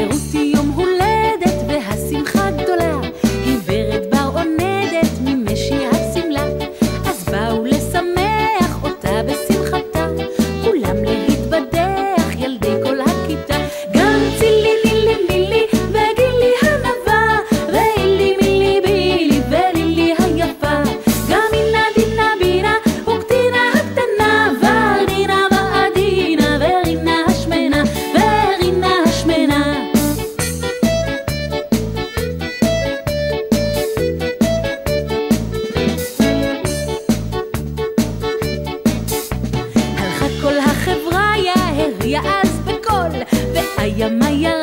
Perú היה אז בקול, והיה מה היה